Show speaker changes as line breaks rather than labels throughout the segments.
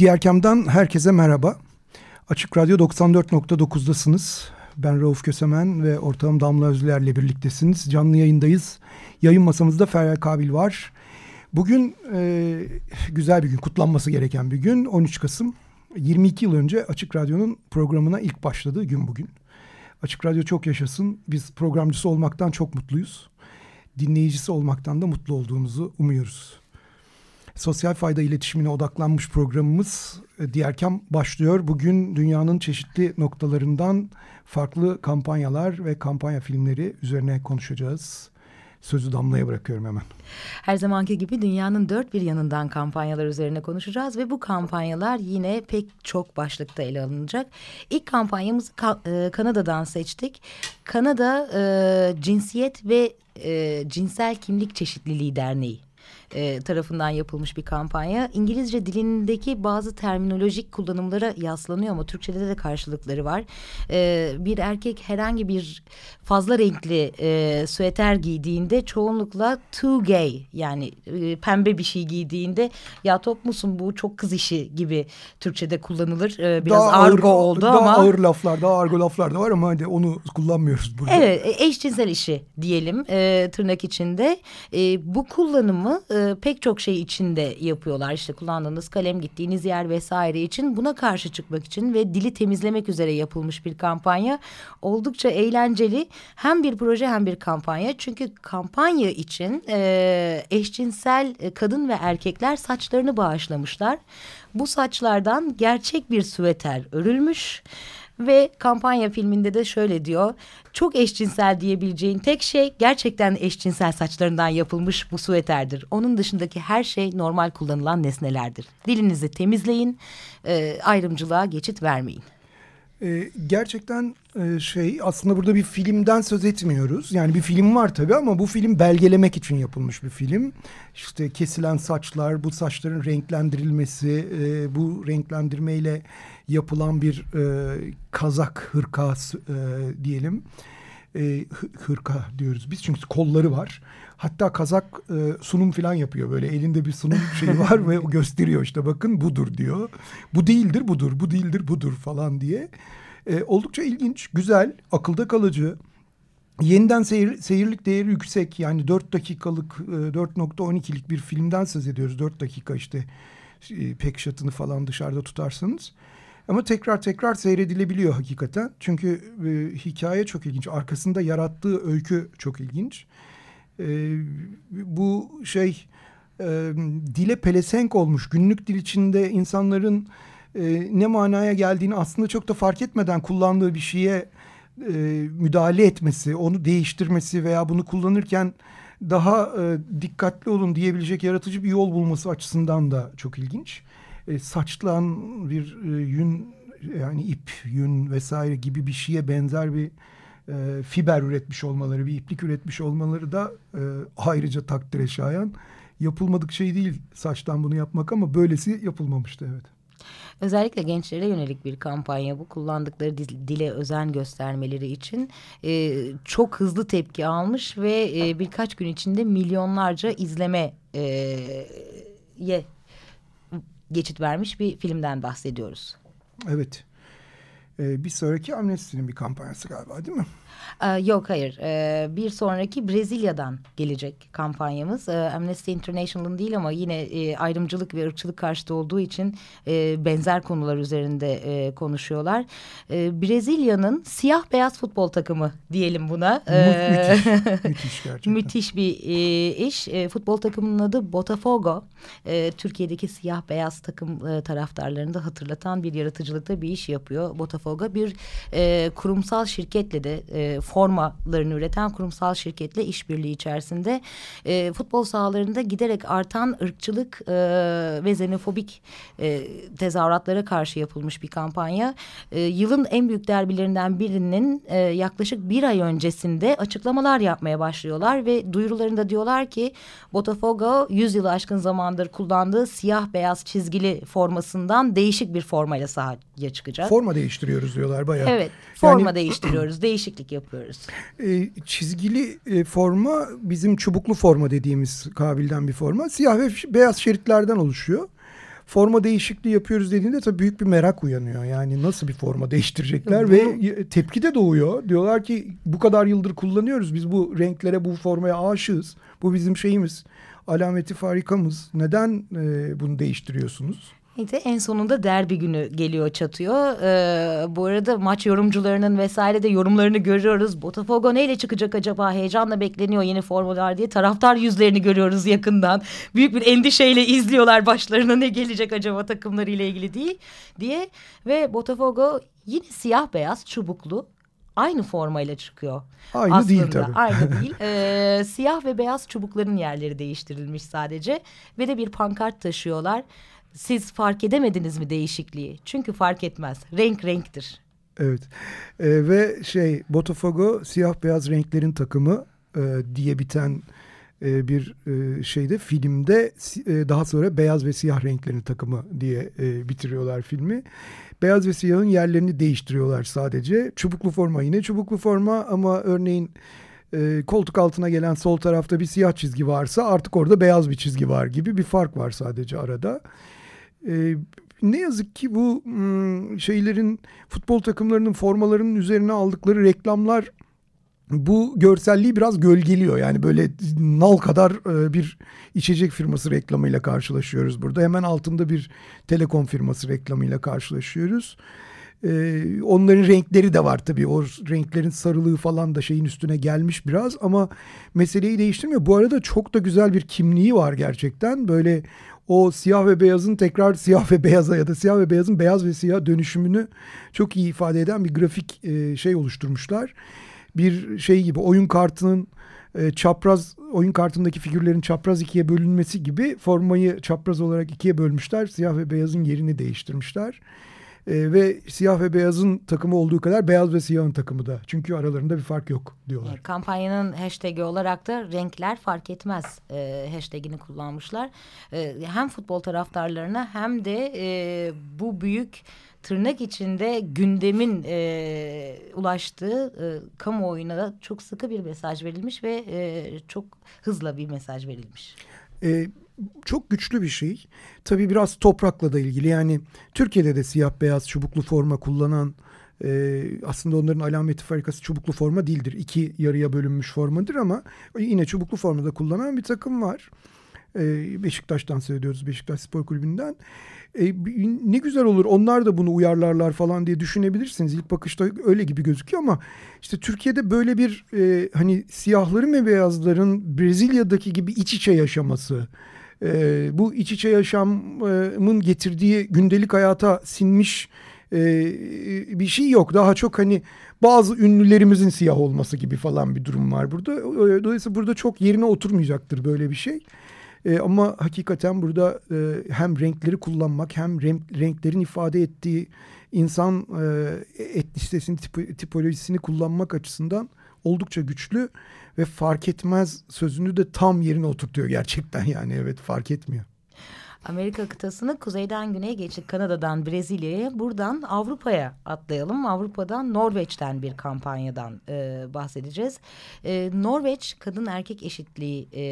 Diğer kamdan herkese merhaba. Açık Radyo 94.9'dasınız. Ben Rauf Kösemen ve ortağım Damla Özler'le birliktesiniz. Canlı yayındayız. Yayın masamızda Feryal Kabil var. Bugün e, güzel bir gün, kutlanması gereken bir gün. 13 Kasım. 22 yıl önce Açık Radyo'nun programına ilk başladığı gün bugün. Açık Radyo çok yaşasın. Biz programcısı olmaktan çok mutluyuz. Dinleyicisi olmaktan da mutlu olduğumuzu umuyoruz sosyal fayda iletişimine odaklanmış programımız e, Diğerkem başlıyor. Bugün dünyanın çeşitli noktalarından farklı kampanyalar ve kampanya filmleri üzerine konuşacağız. Sözü Damla'ya bırakıyorum hemen.
Her zamanki gibi dünyanın dört bir yanından kampanyalar üzerine konuşacağız ve bu kampanyalar yine pek çok başlıkta ele alınacak. İlk kampanyamızı e, Kanada'dan seçtik. Kanada e, Cinsiyet ve e, Cinsel Kimlik Çeşitliliği Derneği e, tarafından yapılmış bir kampanya. İngilizce dilindeki bazı terminolojik kullanımlara yaslanıyor ama Türkçe'de de karşılıkları var. E, bir erkek herhangi bir fazla renkli e, süeter giydiğinde çoğunlukla too gay yani e, pembe bir şey giydiğinde ya top musun bu çok kız işi gibi Türkçe'de kullanılır. E, biraz daha argo ağır, oldu
daha
ama.
Daha ağır laflar daha argo laflar da var ama hadi onu kullanmıyoruz burada.
Evet e, eşcinsel işi diyelim e, tırnak içinde. E, bu kullanımı e, pek çok şey içinde yapıyorlar. İşte kullandığınız kalem gittiğiniz yer vesaire için buna karşı çıkmak için ve dili temizlemek üzere yapılmış bir kampanya. Oldukça eğlenceli hem bir proje hem bir kampanya. Çünkü kampanya için e, eşcinsel e, kadın ve erkekler saçlarını bağışlamışlar. Bu saçlardan gerçek bir süveter örülmüş. Ve kampanya filminde de şöyle diyor. Çok eşcinsel diyebileceğin tek şey gerçekten eşcinsel saçlarından yapılmış bu süveterdir. Onun dışındaki her şey normal kullanılan nesnelerdir. Dilinizi temizleyin, e, ayrımcılığa geçit vermeyin.
Ee, gerçekten e, şey aslında burada bir filmden söz etmiyoruz. Yani bir film var tabii ama bu film belgelemek için yapılmış bir film. İşte kesilen saçlar, bu saçların renklendirilmesi, e, bu renklendirmeyle yapılan bir e, kazak hırka e, diyelim. E, hırka diyoruz biz çünkü kolları var. Hatta kazak e, sunum falan yapıyor böyle elinde bir sunum şeyi var ve gösteriyor işte bakın budur diyor. Bu değildir budur, bu değildir budur falan diye. E, oldukça ilginç, güzel, akılda kalıcı. Yeniden seyir, seyirlik değeri yüksek yani dört dakikalık e, 4.12'lik bir filmden söz ediyoruz. Dört dakika işte e, pek şatını falan dışarıda tutarsanız. Ama tekrar tekrar seyredilebiliyor hakikaten. Çünkü e, hikaye çok ilginç. Arkasında yarattığı öykü çok ilginç. E, bu şey e, dile pelesenk olmuş. Günlük dil içinde insanların e, ne manaya geldiğini aslında çok da fark etmeden kullandığı bir şeye e, müdahale etmesi, onu değiştirmesi veya bunu kullanırken daha e, dikkatli olun diyebilecek yaratıcı bir yol bulması açısından da çok ilginç e, saçlan bir e, yün yani ip, yün vesaire gibi bir şeye benzer bir e, fiber üretmiş olmaları, bir iplik üretmiş olmaları da e, ayrıca takdire şayan. Yapılmadık şey değil saçtan bunu yapmak ama böylesi yapılmamıştı evet.
Özellikle gençlere yönelik bir kampanya bu. Kullandıkları dile özen göstermeleri için e, çok hızlı tepki almış ve e, birkaç gün içinde milyonlarca izleme e, ye geçit vermiş bir filmden bahsediyoruz.
Evet. Ee, bir sonraki Amnesty'nin bir kampanyası galiba değil mi?
Ee, yok hayır. Ee, bir sonraki Brezilya'dan gelecek kampanyamız. Ee, Amnesty International'ın değil ama yine e, ayrımcılık ve ırkçılık karşıtı olduğu için e, benzer konular üzerinde e, konuşuyorlar. Ee, Brezilya'nın siyah beyaz futbol takımı diyelim buna.
Ee, müthiş, müthiş gerçekten.
Müthiş bir e, iş. E, futbol takımının adı Botafogo. E, Türkiye'deki siyah beyaz takım e, taraftarlarını da hatırlatan bir yaratıcılıkta bir iş yapıyor. Botafogo Botafogo bir e, kurumsal şirketle de e, formalarını üreten kurumsal şirketle işbirliği içerisinde e, futbol sahalarında giderek artan ırkçılık e, ve xenofobik e, tezahüratlara karşı yapılmış bir kampanya. E, yılın en büyük derbilerinden birinin e, yaklaşık bir ay öncesinde açıklamalar yapmaya başlıyorlar ve duyurularında diyorlar ki Botafogo 100 yılı aşkın zamandır kullandığı siyah beyaz çizgili formasından değişik bir formayla sahaya çıkacak.
Forma değiştiriyoruz diyorlar bayağı.
Evet forma
Yani-
değiştiriyoruz değişiklik yapıyoruz.
E, çizgili e, forma bizim çubuklu forma dediğimiz kabilden bir forma. Siyah ve beyaz şeritlerden oluşuyor. Forma değişikliği yapıyoruz dediğinde tabii büyük bir merak uyanıyor. Yani nasıl bir forma değiştirecekler ve tepki de doğuyor. Diyorlar ki bu kadar yıldır kullanıyoruz. Biz bu renklere, bu formaya aşığız. Bu bizim şeyimiz. Alameti farikamız. Neden e, bunu değiştiriyorsunuz?
İşte en sonunda derbi günü geliyor çatıyor. Ee, bu arada maç yorumcularının vesaire de yorumlarını görüyoruz. Botafogo neyle çıkacak acaba? Heyecanla bekleniyor yeni formalar diye. Taraftar yüzlerini görüyoruz yakından. Büyük bir endişeyle izliyorlar başlarına ne gelecek acaba takımlarıyla ilgili diye. diye. Ve Botafogo yine siyah beyaz çubuklu aynı formayla çıkıyor.
Aynı
Aslında.
değil tabii.
Aynı değil. Ee, siyah ve beyaz çubukların yerleri değiştirilmiş sadece. Ve de bir pankart taşıyorlar. Siz fark edemediniz mi değişikliği? Çünkü fark etmez. Renk renktir.
Evet. E, ve şey Botafogo siyah beyaz renklerin takımı e, diye biten e, bir e, şeyde filmde e, daha sonra beyaz ve siyah renklerin takımı diye e, bitiriyorlar filmi. Beyaz ve siyahın yerlerini değiştiriyorlar sadece. Çubuklu forma yine çubuklu forma ama örneğin e, koltuk altına gelen sol tarafta bir siyah çizgi varsa artık orada beyaz bir çizgi var gibi bir fark var sadece arada. E, ne yazık ki bu şeylerin futbol takımlarının formalarının üzerine aldıkları reklamlar bu görselliği biraz gölgeliyor. Yani böyle nal kadar e, bir içecek firması reklamıyla karşılaşıyoruz burada. Hemen altında bir telekom firması reklamıyla karşılaşıyoruz. E, onların renkleri de var tabii. O renklerin sarılığı falan da şeyin üstüne gelmiş biraz ama meseleyi değiştirmiyor. Bu arada çok da güzel bir kimliği var gerçekten. Böyle o siyah ve beyazın tekrar siyah ve beyaza ya da siyah ve beyazın beyaz ve siyah dönüşümünü çok iyi ifade eden bir grafik e, şey oluşturmuşlar. Bir şey gibi oyun kartının e, çapraz oyun kartındaki figürlerin çapraz ikiye bölünmesi gibi formayı çapraz olarak ikiye bölmüşler. Siyah ve beyazın yerini değiştirmişler. E, ve siyah ve beyazın takımı olduğu kadar beyaz ve siyahın takımı da. Çünkü aralarında bir fark yok diyorlar.
Kampanyanın hashtag'i olarak da renkler fark etmez e, hashtag'ini kullanmışlar. E, hem futbol taraftarlarına hem de e, bu büyük tırnak içinde gündemin e, ulaştığı e, kamuoyuna da çok sıkı bir mesaj verilmiş ve e, çok hızla bir mesaj verilmiş.
E, çok güçlü bir şey. Tabii biraz toprakla da ilgili. Yani Türkiye'de de siyah beyaz çubuklu forma kullanan e, aslında onların alameti farikası çubuklu forma değildir. İki yarıya bölünmüş formadır ama yine çubuklu formada kullanan bir takım var. E, Beşiktaş'tan seyrediyoruz. Beşiktaş Spor Kulübü'nden. E, ne güzel olur onlar da bunu uyarlarlar falan diye düşünebilirsiniz. İlk bakışta öyle gibi gözüküyor ama işte Türkiye'de böyle bir e, hani siyahların ve beyazların Brezilya'daki gibi iç içe yaşaması, e, bu iç içe yaşamın getirdiği gündelik hayata sinmiş e, bir şey yok. Daha çok hani bazı ünlülerimizin siyah olması gibi falan bir durum var burada. Dolayısıyla burada çok yerine oturmayacaktır böyle bir şey. E, ama hakikaten burada e, hem renkleri kullanmak hem renk, renklerin ifade ettiği insan e, etnisitesini, tipo, tipolojisini kullanmak açısından oldukça güçlü ve fark etmez sözünü de tam yerine oturtuyor gerçekten yani evet fark etmiyor.
Amerika kıtasını kuzeyden güneye geçtik. Kanada'dan Brezilya'ya, buradan Avrupa'ya atlayalım. Avrupa'dan Norveç'ten bir kampanyadan e, bahsedeceğiz. E, Norveç kadın erkek eşitliği e,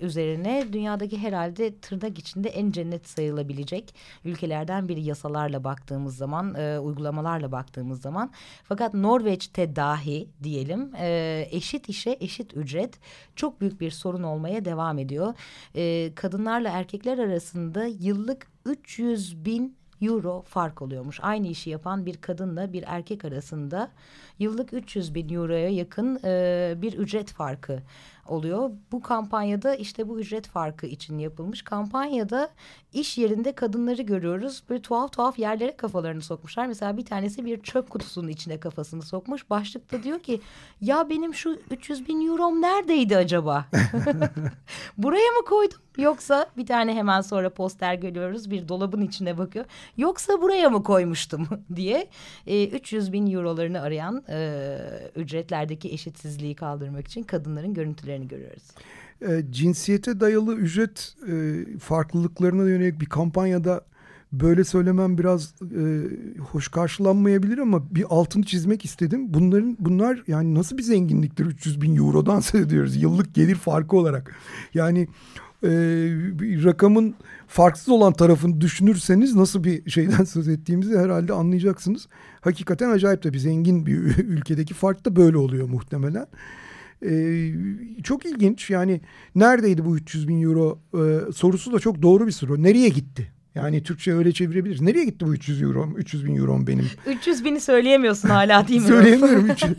üzerine dünyadaki herhalde tırnak içinde en cennet sayılabilecek ülkelerden biri yasalarla baktığımız zaman, e, uygulamalarla baktığımız zaman. Fakat Norveç'te dahi diyelim e, eşit işe eşit ücret çok büyük bir sorun olmaya devam ediyor. E, kadınlarla erkekler arasında yıllık 300 bin euro fark oluyormuş. Aynı işi yapan bir kadınla bir erkek arasında yıllık 300 bin euroya yakın e, bir ücret farkı oluyor. Bu kampanyada işte bu ücret farkı için yapılmış. Kampanyada iş yerinde kadınları görüyoruz. Böyle tuhaf tuhaf yerlere kafalarını sokmuşlar. Mesela bir tanesi bir çöp kutusunun içine kafasını sokmuş. Başlıkta diyor ki ya benim şu 300 bin eurom neredeydi acaba? Buraya mı koydum? Yoksa bir tane hemen sonra poster görüyoruz. Bir dolabın içine bakıyor. Yoksa buraya mı koymuştum diye e, 300 bin eurolarını arayan e, ücretlerdeki eşitsizliği kaldırmak için kadınların görüntülerini görüyoruz.
E, cinsiyete dayalı ücret e, farklılıklarına yönelik bir kampanyada böyle söylemem biraz e, hoş karşılanmayabilir ama bir altını çizmek istedim. Bunların bunlar yani nasıl bir zenginliktir 300 bin eurodan söz ediyoruz yıllık gelir farkı olarak. Yani e, rakamın farksız olan tarafını düşünürseniz nasıl bir şeyden söz ettiğimizi herhalde anlayacaksınız. Hakikaten acayip tabii zengin bir ülkedeki fark da böyle oluyor muhtemelen. Ee, çok ilginç yani neredeydi bu 300 bin euro ee, sorusu da çok doğru bir soru. Nereye gitti? Yani Türkçe öyle çevirebiliriz. Nereye gitti bu 300 euro? 300 bin euro benim.
300 bini söyleyemiyorsun hala değil mi?
Söyleyemiyorum. 300,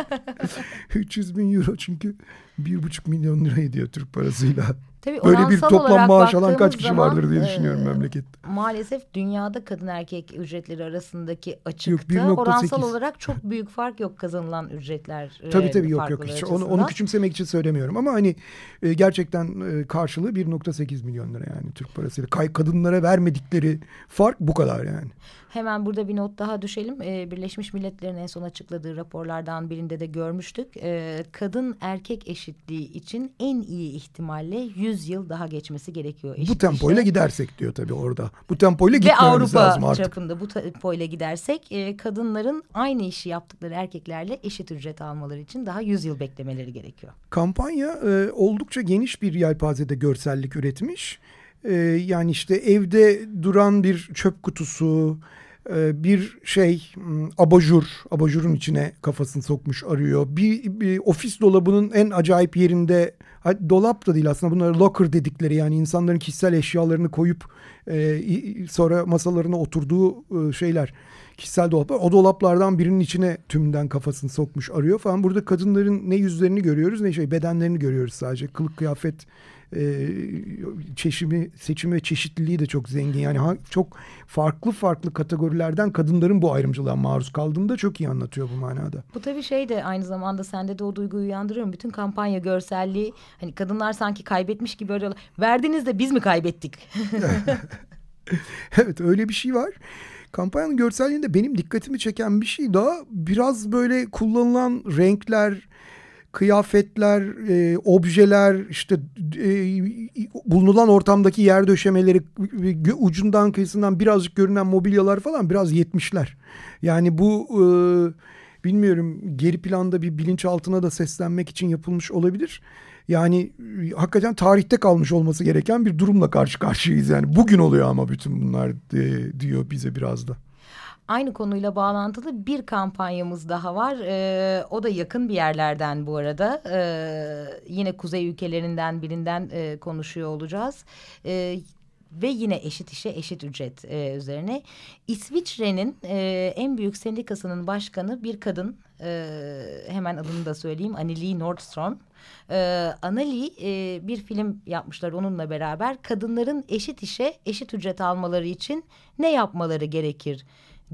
300 bin euro çünkü bir buçuk milyon lira ediyor Türk parasıyla.
Tabii
Böyle bir toplam maaş alan kaç kişi
zaman,
vardır diye düşünüyorum e, memlekette.
Maalesef dünyada kadın erkek ücretleri arasındaki açıkta yok, oransal olarak çok büyük fark yok kazanılan ücretler.
Tabii tabii yok yok. Hiç. Onu, onu küçümsemek için söylemiyorum ama hani e, gerçekten e, karşılığı 1.8 milyon lira yani Türk parasıyla. Kay, kadınlara vermedikleri fark bu kadar yani.
Hemen burada bir not daha düşelim. Ee, Birleşmiş Milletler'in en son açıkladığı raporlardan birinde de görmüştük. Ee, kadın erkek eşitliği için en iyi ihtimalle 100 yıl daha geçmesi gerekiyor.
bu tempoyla işe. gidersek diyor tabii orada. Bu tempoyla gitmemiz
Ve Avrupa
lazım
artık. çapında bu tempoyla gidersek e, kadınların aynı işi yaptıkları erkeklerle eşit ücret almaları için daha 100 yıl beklemeleri gerekiyor.
Kampanya e, oldukça geniş bir yelpazede görsellik üretmiş. E, yani işte evde duran bir çöp kutusu, ee, bir şey hmm, abajur, abajurun içine kafasını sokmuş arıyor. Bir, bir ofis dolabının en acayip yerinde dolap da değil aslında bunlar locker dedikleri yani insanların kişisel eşyalarını koyup e, sonra masalarına oturduğu e, şeyler kişisel dolaplar. O dolaplardan birinin içine tümden kafasını sokmuş arıyor falan. Burada kadınların ne yüzlerini görüyoruz ne şey bedenlerini görüyoruz sadece. Kılık kıyafet e, çeşimi, seçimi ve çeşitliliği de çok zengin. Yani ha, çok farklı farklı kategorilerden kadınların bu ayrımcılığa maruz kaldığını da çok iyi anlatıyor bu manada.
Bu tabii şey de aynı zamanda sende de o duyguyu uyandırıyor. Bütün kampanya görselliği hani kadınlar sanki kaybetmiş gibi öyle verdiniz de biz mi kaybettik?
evet öyle bir şey var. Kampanyanın görselliğinde benim dikkatimi çeken bir şey daha biraz böyle kullanılan renkler, kıyafetler, e, objeler, işte e, bulunulan ortamdaki yer döşemeleri, ucundan kıyısından birazcık görünen mobilyalar falan biraz yetmişler. Yani bu e, bilmiyorum geri planda bir bilinçaltına da seslenmek için yapılmış olabilir. Yani e, hakikaten tarihte kalmış olması gereken bir durumla karşı karşıyayız. Yani bugün oluyor ama bütün bunlar e, diyor bize biraz da.
Aynı konuyla bağlantılı bir kampanyamız daha var. Ee, o da yakın bir yerlerden bu arada. Ee, yine kuzey ülkelerinden birinden e, konuşuyor olacağız. Ee, ve yine eşit işe eşit ücret e, üzerine. İsviçre'nin e, en büyük sendikasının başkanı bir kadın. E, hemen adını da söyleyeyim. Anneli Nordstrom. E, Anneli e, bir film yapmışlar onunla beraber. Kadınların eşit işe eşit ücret almaları için ne yapmaları gerekir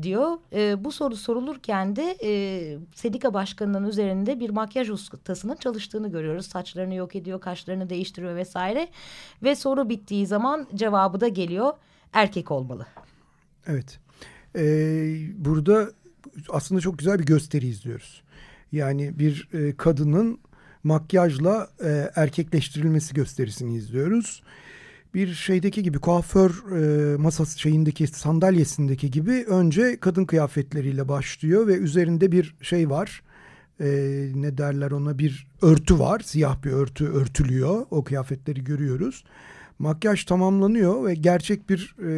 diyor. E, bu soru sorulurken de e, Sedika Başkanı'nın üzerinde bir makyaj ustasının çalıştığını görüyoruz. Saçlarını yok ediyor, kaşlarını değiştiriyor vesaire. Ve soru bittiği zaman cevabı da geliyor. Erkek olmalı.
Evet. Ee, burada aslında çok güzel bir gösteri izliyoruz. Yani bir e, kadının makyajla e, erkekleştirilmesi gösterisini izliyoruz bir şeydeki gibi kuaför e, masası şeyindeki sandalyesindeki gibi önce kadın kıyafetleriyle başlıyor ve üzerinde bir şey var. E, ne derler ona bir örtü var. Siyah bir örtü örtülüyor. O kıyafetleri görüyoruz. Makyaj tamamlanıyor ve gerçek bir e,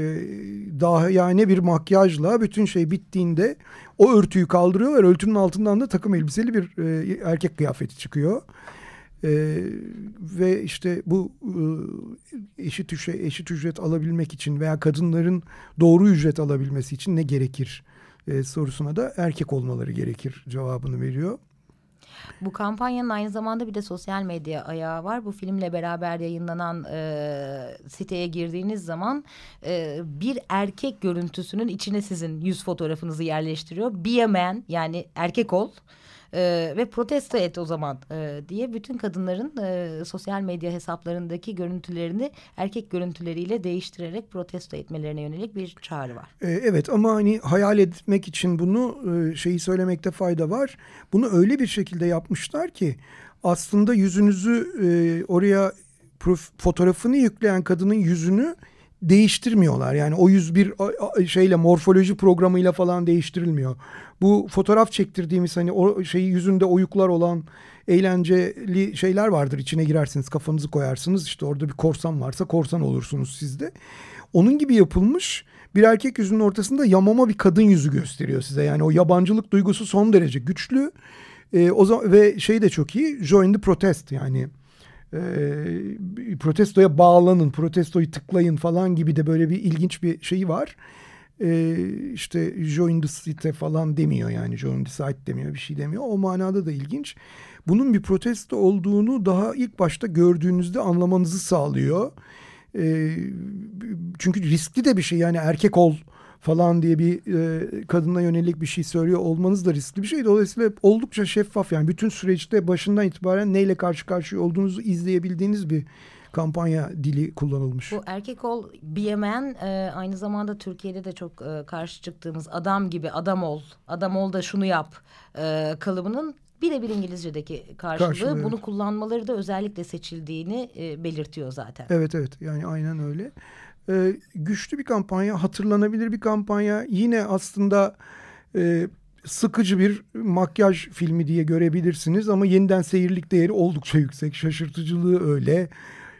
daha yani bir makyajla bütün şey bittiğinde o örtüyü kaldırıyor ve örtünün altından da takım elbiseli bir e, erkek kıyafeti çıkıyor. Ee, ve işte bu e, eşit, ücret, eşit ücret alabilmek için veya kadınların doğru ücret alabilmesi için ne gerekir e, sorusuna da erkek olmaları gerekir cevabını veriyor.
Bu kampanyanın aynı zamanda bir de sosyal medya ayağı var. Bu filmle beraber yayınlanan e, siteye girdiğiniz zaman e, bir erkek görüntüsünün içine sizin yüz fotoğrafınızı yerleştiriyor. Be a man yani erkek ol e, ve protesto et o zaman e, diye bütün kadınların e, sosyal medya hesaplarındaki görüntülerini erkek görüntüleriyle değiştirerek protesto etmelerine yönelik bir çağrı var.
E, evet ama hani hayal etmek için bunu e, şeyi söylemekte fayda var. Bunu öyle bir şekilde yapmışlar ki aslında yüzünüzü e, oraya fotoğrafını yükleyen kadının yüzünü değiştirmiyorlar. Yani o yüz bir şeyle morfoloji programıyla falan değiştirilmiyor. Bu fotoğraf çektirdiğimiz hani o şeyi yüzünde oyuklar olan eğlenceli şeyler vardır. İçine girersiniz kafanızı koyarsınız işte orada bir korsan varsa korsan olursunuz siz de. Onun gibi yapılmış bir erkek yüzünün ortasında yamama bir kadın yüzü gösteriyor size. Yani o yabancılık duygusu son derece güçlü. Ee, o zaman ve şey de çok iyi. Join the protest yani e, protestoya bağlanın, protestoyu tıklayın falan gibi de böyle bir ilginç bir şeyi var. E, işte join the site falan demiyor yani join the site demiyor bir şey demiyor. O manada da ilginç. Bunun bir protesto olduğunu daha ilk başta gördüğünüzde anlamanızı sağlıyor. E, çünkü riskli de bir şey yani erkek ol falan diye bir e, kadına yönelik bir şey söylüyor olmanız da riskli bir şey. Dolayısıyla oldukça şeffaf yani bütün süreçte başından itibaren neyle karşı karşıya olduğunuzu izleyebildiğiniz bir kampanya dili kullanılmış.
Bu erkek ol BMN e, aynı zamanda Türkiye'de de çok e, karşı çıktığımız adam gibi adam ol, adam ol da şunu yap e, kalıbının birebir İngilizce'deki karşılığı, karşılığı bunu kullanmaları da özellikle seçildiğini e, belirtiyor zaten.
Evet evet yani aynen öyle e, güçlü bir kampanya, hatırlanabilir bir kampanya. Yine aslında e, sıkıcı bir makyaj filmi diye görebilirsiniz ama yeniden seyirlik değeri oldukça yüksek. Şaşırtıcılığı öyle.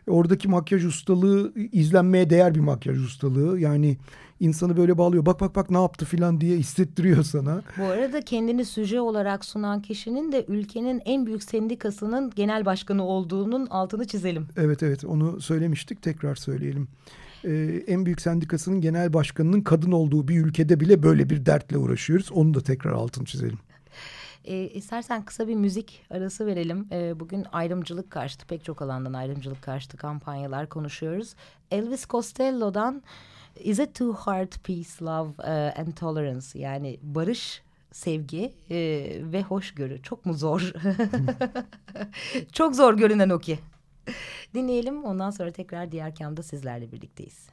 Oradaki makyaj ustalığı izlenmeye değer bir makyaj ustalığı. Yani insanı böyle bağlıyor. Bak bak bak ne yaptı filan diye hissettiriyor sana.
Bu arada kendini süje olarak sunan kişinin de ülkenin en büyük sendikasının genel başkanı olduğunun altını çizelim.
Evet evet onu söylemiştik tekrar söyleyelim e, en büyük sendikasının genel başkanının kadın olduğu bir ülkede bile böyle bir dertle uğraşıyoruz. Onu da tekrar altını çizelim.
E, istersen kısa bir müzik arası verelim. E, bugün ayrımcılık karşıtı pek çok alandan ayrımcılık karşıtı kampanyalar konuşuyoruz. Elvis Costello'dan Is it too hard peace, love uh, and tolerance yani barış sevgi e, ve hoşgörü çok mu zor? çok zor görünen o ki. Dinleyelim ondan sonra tekrar diğer kamda sizlerle birlikteyiz.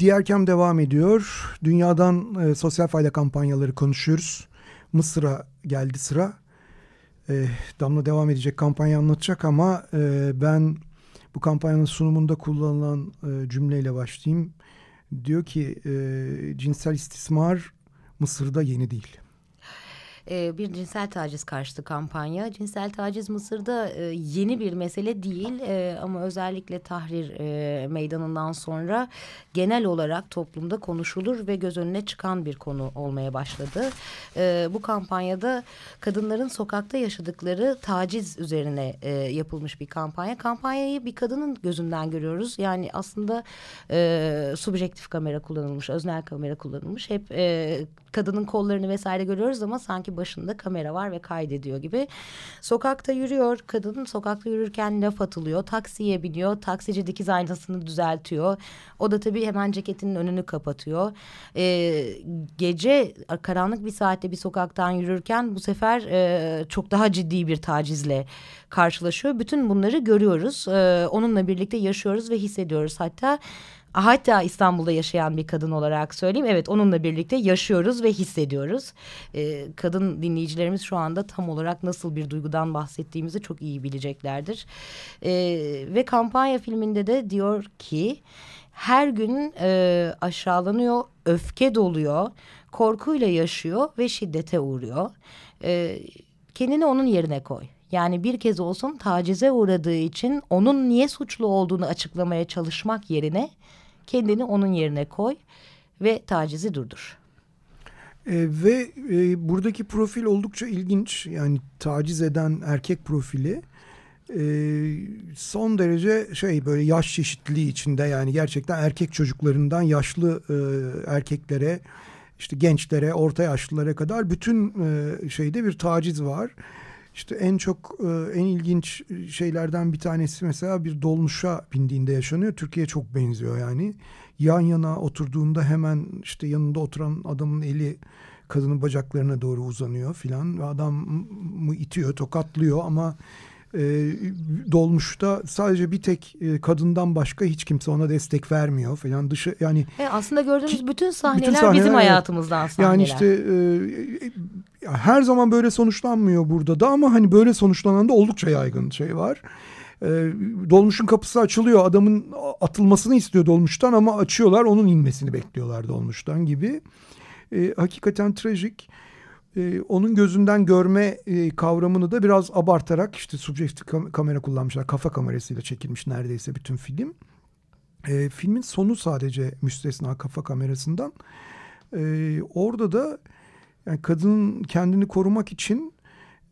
Diğer kem devam ediyor. Dünyadan e, sosyal fayda kampanyaları konuşuyoruz. Mısır'a geldi sıra. E, Damla devam edecek kampanya anlatacak ama e, ben bu kampanyanın sunumunda kullanılan e, cümleyle başlayayım. Diyor ki e, cinsel istismar Mısır'da yeni değil.
E, bir cinsel taciz karşıtı kampanya. Cinsel taciz Mısır'da e, yeni bir mesele değil e, ama özellikle Tahrir meydanından sonra genel olarak toplumda konuşulur ve göz önüne çıkan bir konu olmaya başladı. bu kampanyada kadınların sokakta yaşadıkları taciz üzerine yapılmış bir kampanya. Kampanyayı bir kadının gözünden görüyoruz. Yani aslında subjektif kamera kullanılmış, öznel kamera kullanılmış. Hep kadının kollarını vesaire görüyoruz ama sanki başında kamera var ve kaydediyor gibi. Sokakta yürüyor kadın sokakta yürürken laf atılıyor taksiye biniyor taksici dikiz aynasını düzeltiyor. O da tabii hemen ceketinin önünü kapatıyor. Ee, gece karanlık bir saatte bir sokaktan yürürken bu sefer e, çok daha ciddi bir tacizle karşılaşıyor. Bütün bunları görüyoruz. Ee, onunla birlikte yaşıyoruz ve hissediyoruz. Hatta hatta İstanbul'da yaşayan bir kadın olarak söyleyeyim. Evet onunla birlikte yaşıyoruz ve hissediyoruz. Ee, kadın dinleyicilerimiz şu anda tam olarak nasıl bir duygudan bahsettiğimizi çok iyi bileceklerdir. Ee, ve kampanya filminde de diyor ki her gün e, aşağılanıyor, öfke doluyor, korkuyla yaşıyor ve şiddete uğruyor. Ee, kendini onun yerine koy. Yani bir kez olsun tacize uğradığı için onun niye suçlu olduğunu açıklamaya çalışmak yerine Kendini onun yerine koy ve tacizi durdur.
E, ve e, buradaki profil oldukça ilginç. Yani taciz eden erkek profili e, son derece şey böyle yaş çeşitliliği içinde yani gerçekten erkek çocuklarından yaşlı e, erkeklere işte gençlere orta yaşlılara kadar bütün e, şeyde bir taciz var. İşte en çok e, en ilginç şeylerden bir tanesi mesela bir dolmuşa bindiğinde yaşanıyor. Türkiye çok benziyor yani. Yan yana oturduğunda hemen işte yanında oturan adamın eli kadının bacaklarına doğru uzanıyor filan ve adam mı itiyor, tokatlıyor ama e, dolmuşta sadece bir tek e, kadından başka hiç kimse ona destek vermiyor falan dışı yani
e, aslında gördüğümüz bütün sahneler, bütün sahneler bizim hayatımızdan sahneler.
Yani işte e, her zaman böyle sonuçlanmıyor burada da ama hani böyle sonuçlanan da oldukça yaygın şey var. E, dolmuşun kapısı açılıyor adamın atılmasını istiyor dolmuştan ama açıyorlar onun inmesini bekliyorlar dolmuştan gibi. E, hakikaten trajik e, onun gözünden görme e, kavramını da biraz abartarak işte subjektif kam kamera kullanmışlar. Kafa kamerasıyla çekilmiş neredeyse bütün film. E, filmin sonu sadece müstesna kafa kamerasından. E, orada da yani kadının kendini korumak için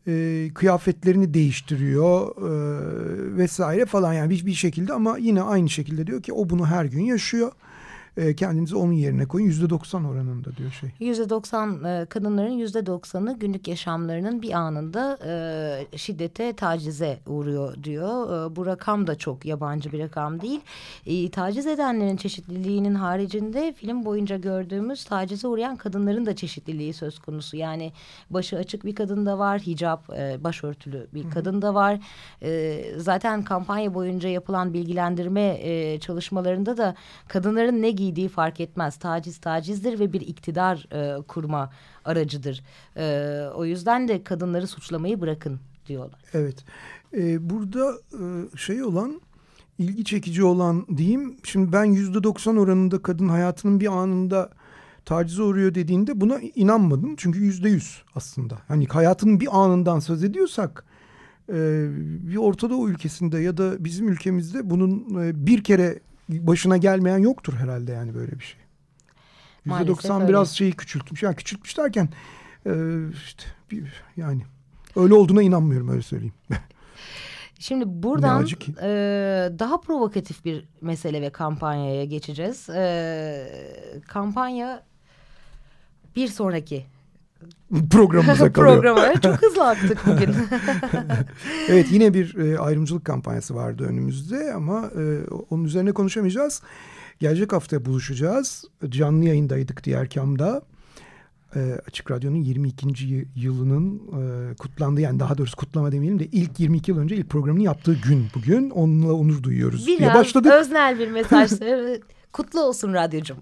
e, kıyafetlerini değiştiriyor e, vesaire falan yani bir, bir şekilde ama yine aynı şekilde diyor ki o bunu her gün yaşıyor e, kendinizi onun yerine koyun. Yüzde doksan oranında diyor şey.
Yüzde doksan e, kadınların yüzde doksanı günlük yaşamlarının bir anında e, şiddete, tacize uğruyor diyor. E, bu rakam da çok yabancı bir rakam değil. E, taciz edenlerin çeşitliliğinin haricinde film boyunca gördüğümüz tacize uğrayan kadınların da çeşitliliği söz konusu. Yani başı açık bir kadın da var, hicap, e, başörtülü bir Hı. kadın da var. E, zaten kampanya boyunca yapılan bilgilendirme e, çalışmalarında da kadınların ne giydiği fark etmez. Taciz tacizdir ve bir iktidar e, kurma aracıdır. E, o yüzden de kadınları suçlamayı bırakın diyorlar.
Evet. E, burada e, şey olan ilgi çekici olan diyeyim. Şimdi ben yüzde doksan oranında kadın hayatının bir anında tacize uğruyor dediğinde buna inanmadım. Çünkü yüzde yüz aslında. Hani hayatının bir anından söz ediyorsak e, bir Orta Doğu ülkesinde ya da bizim ülkemizde bunun e, bir kere başına gelmeyen yoktur herhalde yani böyle bir şey. Yüzde doksan biraz şeyi küçültmüş. Yani küçültmüş derken e, işte bir, yani öyle olduğuna inanmıyorum öyle söyleyeyim.
Şimdi buradan e, daha provokatif bir mesele ve kampanyaya geçeceğiz. E, kampanya bir sonraki
programımıza kalıyor.
Programa çok hızlı aktık bugün.
evet yine bir e, ayrımcılık kampanyası vardı önümüzde ama e, onun üzerine konuşamayacağız. Gelecek hafta buluşacağız. Canlı yayındaydık diğer kamda. E, Açık Radyo'nun 22. yılının e, kutlandığı yani daha doğrusu kutlama demeyelim de ilk 22 yıl önce ilk programını yaptığı gün bugün. Onunla onur duyuyoruz
Biraz
başladık.
öznel bir mesaj Kutlu olsun radyocum.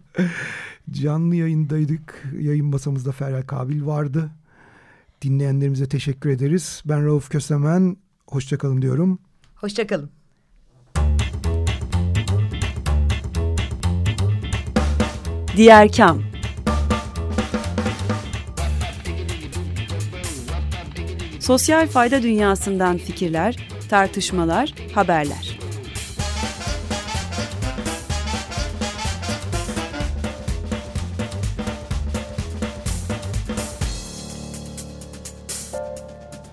Canlı yayındaydık. Yayın masamızda Feryal Kabil vardı. Dinleyenlerimize teşekkür ederiz. Ben Rauf Kösemen. Hoşçakalın diyorum.
Hoşçakalın.
Diğer Kam Sosyal fayda dünyasından fikirler, tartışmalar, haberler.